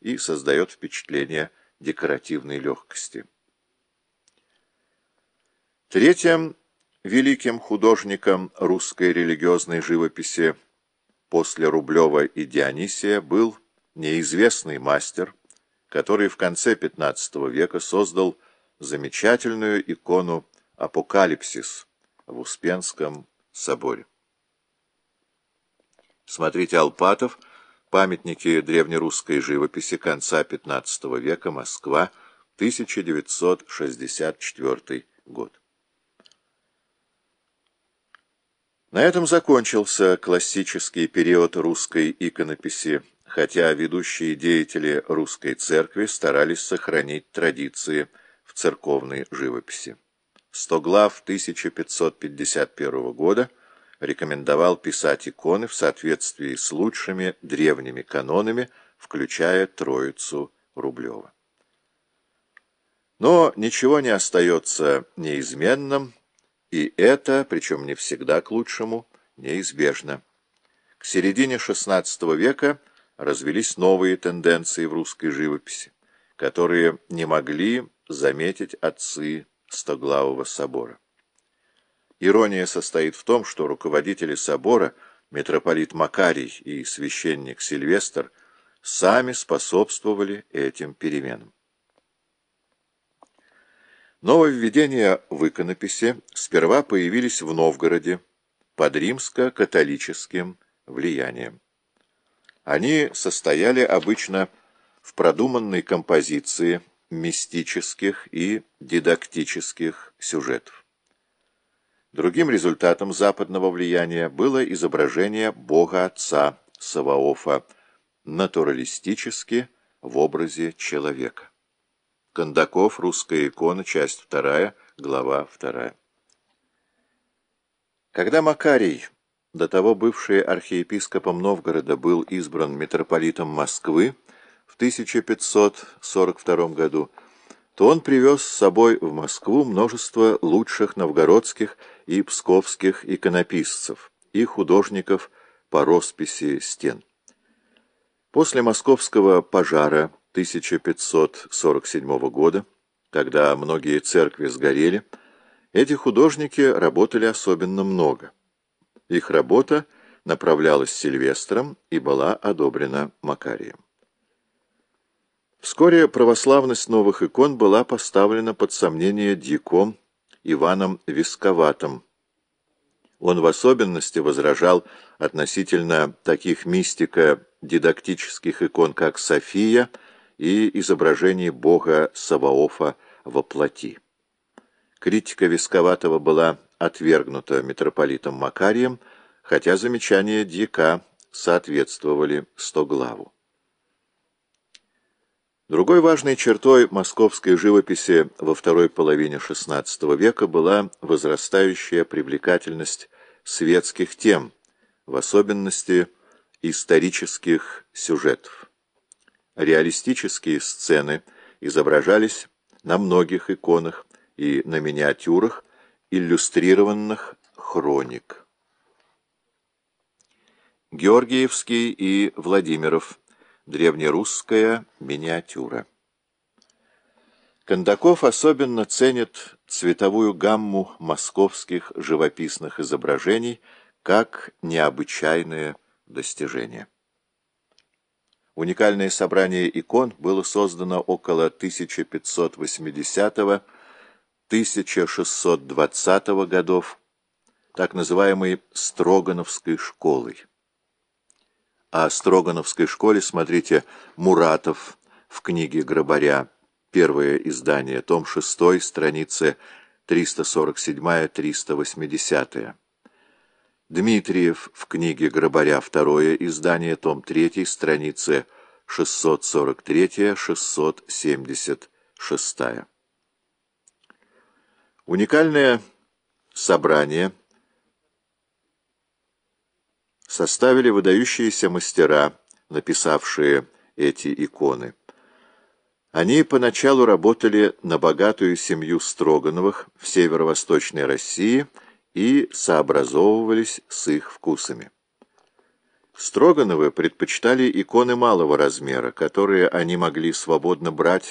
и создает впечатление декоративной легкости. Третьим великим художником русской религиозной живописи после Рублева и Дионисия был неизвестный мастер, который в конце XV века создал замечательную икону «Апокалипсис» в Успенском соборе. Смотрите Алпатов, памятники древнерусской живописи конца XV века, Москва, 1964 год. На этом закончился классический период русской иконописи, хотя ведущие деятели русской церкви старались сохранить традиции в церковной живописи. Стоглав 1551 года рекомендовал писать иконы в соответствии с лучшими древними канонами, включая Троицу Рублева. Но ничего не остается неизменным, и это, причем не всегда к лучшему, неизбежно. К середине XVI века развелись новые тенденции в русской живописи, которые не могли заметить отцы Стоглавого собора. Ирония состоит в том, что руководители собора, митрополит Макарий и священник Сильвестр, сами способствовали этим переменам. Нововведения в иконописи сперва появились в Новгороде под римско-католическим влиянием. Они состояли обычно в продуманной композиции мистических и дидактических сюжетов. Другим результатом западного влияния было изображение Бога Отца Саваофа натуралистически в образе человека. Кондаков, русская икона, часть 2, глава 2. Когда Макарий, до того бывший архиепископом Новгорода, был избран митрополитом Москвы в 1542 году, то он привез с собой в Москву множество лучших новгородских и псковских иконописцев и художников по росписи стен. После московского пожара 1547 года, когда многие церкви сгорели, эти художники работали особенно много. Их работа направлялась Сильвестром и была одобрена Макарием. Вскоре православность новых икон была поставлена под сомнение диком Иваном Висковатым. Он в особенности возражал относительно таких мистико-дидактических икон, как София – и изображение бога Саваофа во плоти. Критика Висковатого была отвергнута митрополитом Макарием, хотя замечания Дьяка соответствовали Стоглаву. Другой важной чертой московской живописи во второй половине XVI века была возрастающая привлекательность светских тем, в особенности исторических сюжетов реалистические сцены изображались на многих иконах и на миниатюрах, иллюстрированных хроник. Георгиевский и Владимиров. Древнерусская миниатюра. Кондаков особенно ценит цветовую гамму московских живописных изображений как необычайное достижение. Уникальное собрание икон было создано около 1580-1620 годов, так называемой Строгановской школой. О Строгановской школе смотрите «Муратов» в книге Грабаря, первое издание, том 6, страницы 347-380. Дмитриев в книге Грабаря, второе издание, том 3, страницы 643-676. Уникальное собрание составили выдающиеся мастера, написавшие эти иконы. Они поначалу работали на богатую семью Строгановых в северо-восточной России – и сообразовывались с их вкусами. Строгановы предпочитали иконы малого размера, которые они могли свободно брать